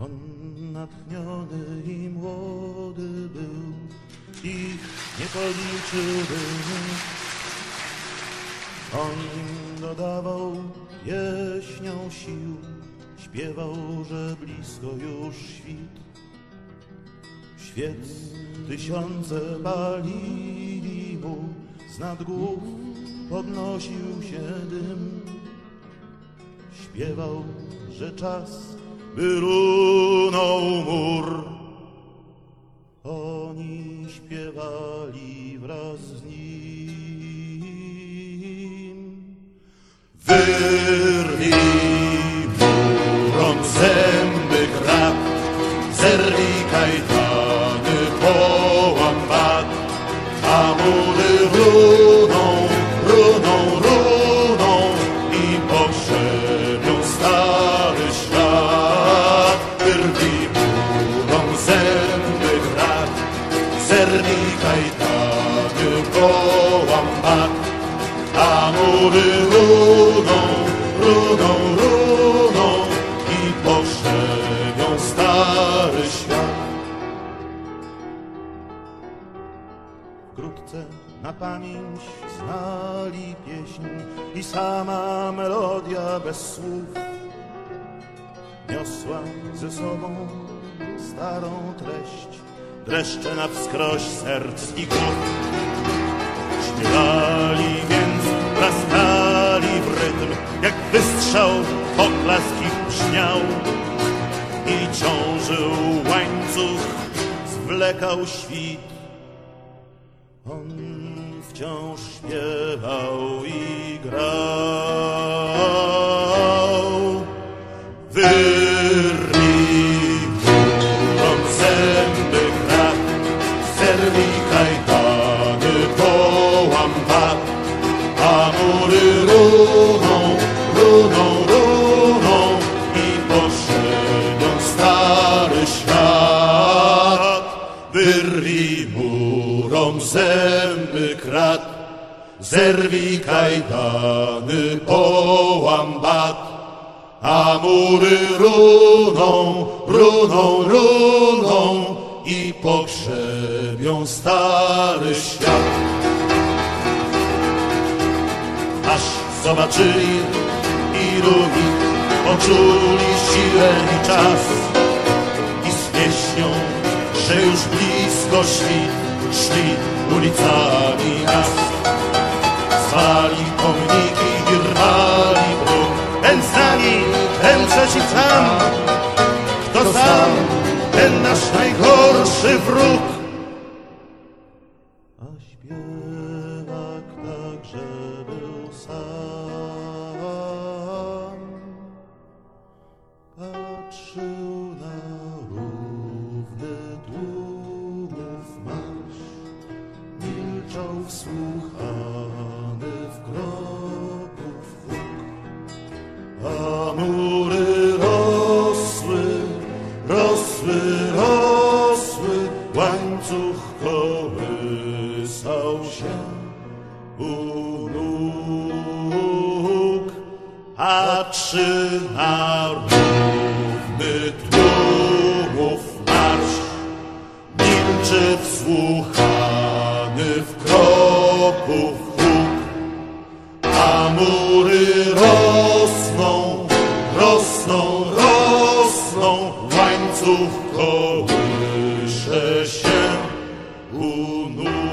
On natchniony i młody był, ich nie policzyłby. On dodawał pieśnią sił, śpiewał, że blisko już świt. Świec tysiące palili mu, z nad głów podnosił się dym. Śpiewał, że czas by runął mur. Oni śpiewali wraz z nim. Wyrwij murom zęby krat, zerwij kajtany, zerwij kajtany, połam bat, a mury runą, runą, runą i pogrzebią stary świat. Wkrótce na pamięć znali pieśń i sama melodia bez słów niosła ze sobą starą treść, dreszcze na wskroś serc i głów. Śpiewali więc, klaskali w rytm, jak wystrzał poklask ich brzmiał. I ciążył łańcuch, zwlekał świt. On wciąż śpiewał i grał. Wyrwij zęby krat, zerwij kajdany, połam bat, a mury runą, runą, runą i pogrzebią stary świat. Aż zobaczyli ilu ich poczuli siłę i czas i z pieśnią, że już blisko świt szli ulicami miast. Zwali pomniki i rwali bruk, ten z nami, ten przeciw nam, kto sam, ten nasz najgorszy wróg. Wsłuchany w kroków huk. A mury rosły, rosły, rosły, łańcuch kołysał się u nóg. Patrzy na równy tłumów marsz, milczy wsłuchany w kroków huk a mury rosną, rosną, rosną, łańcuch kołysze się u nóg.